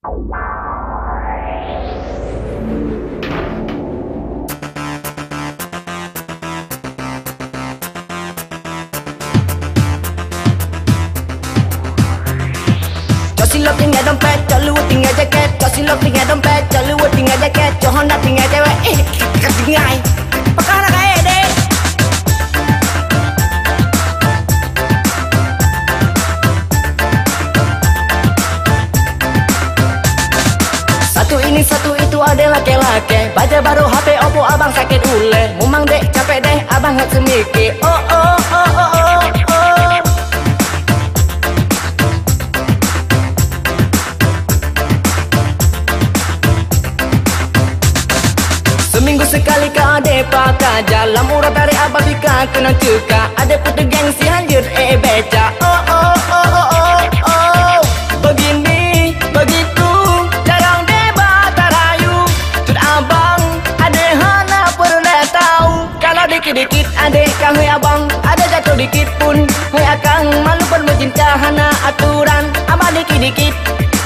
Yo si lo tenía, don Pedro, lo tenía Satu itu ada laki-laki Baca baru HP Oppo abang sakit ule Mumang dek capek deh abang nggak semikir. Oh oh oh oh oh oh. Seminggu sekali kau ada pakai Jalan murah dari abang bika kena cuka. Ada putih gengsi hancur eh beca. Oh oh oh dikit pun. Hui akang Malu pun mencinta hana aturan. Abang dikit-dikit,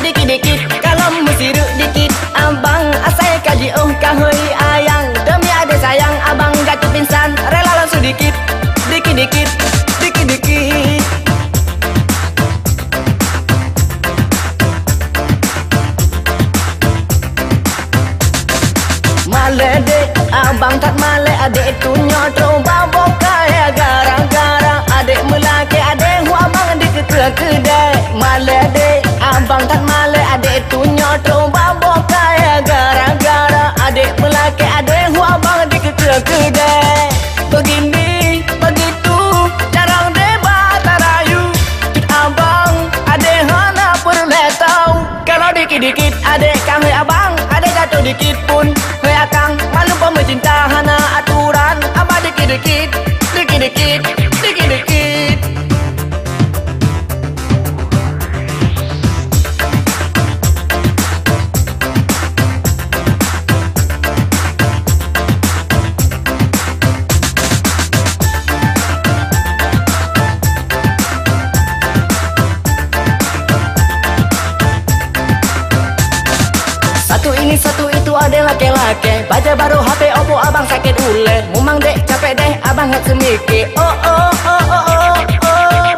dikit-dikit. Kalau mesiruk dikit Abang asal kaji oh kahui ayang. Demi adik sayang abang jatuh pingsan. Rela langsung dikit, dikit-dikit, dikit-dikit. Male dek, abang tak male Adik itu nyotro babok Dikit pun. Hei akang malu pun mencinta hana aturan. Abang dikit-dikit Dikit-dikit Dikit-dikit. Satu ini satu itu ada laki-laki Baca baru HP Oppo abang sakit ule Mumang dek capek deh abang nggak semikir. Oh oh oh oh oh oh.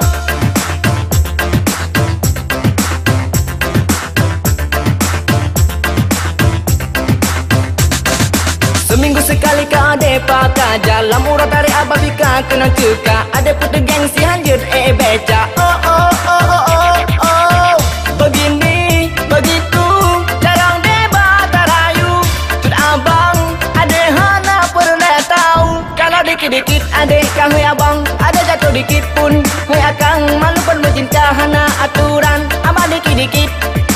Seminggu sekali kau ada pakai Jalan murah dari abang bika kena cuka Ada putih gengsi hancur eh beca dikit pun. Hui akang Malu pun mencinta hana aturan. Abang dikit-dikit,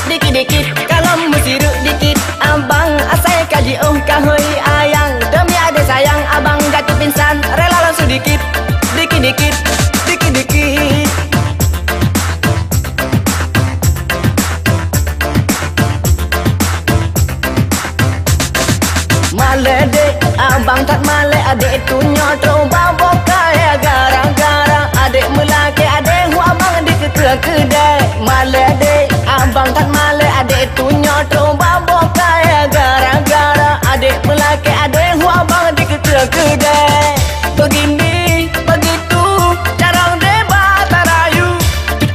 dikit-dikit. Kalau mesiruk dikit Abang asal kaji oh kahui ayang. Demi adik sayang abang jatuh pingsan. Rela langsung dikit, dikit-dikit, dikit-dikit. Male dek, abang tak male Adik itu nyotro Angkat male adik tunyo tu babo kaya gara-gara adik melaki adik hua bang adik kedua kedai Begini, begitu, jarang deba tarayu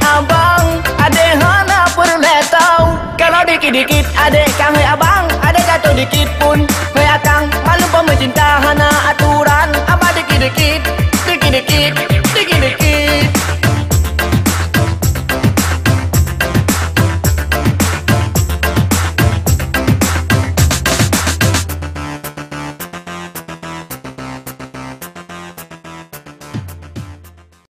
abang, adik hana perlu tahu. Kalau dikit-dikit adik kami abang, adik jatuh dikit pun. Mayakang, malu pemecinta hana aturan. Apa dikit-dikit, dikit-dikit.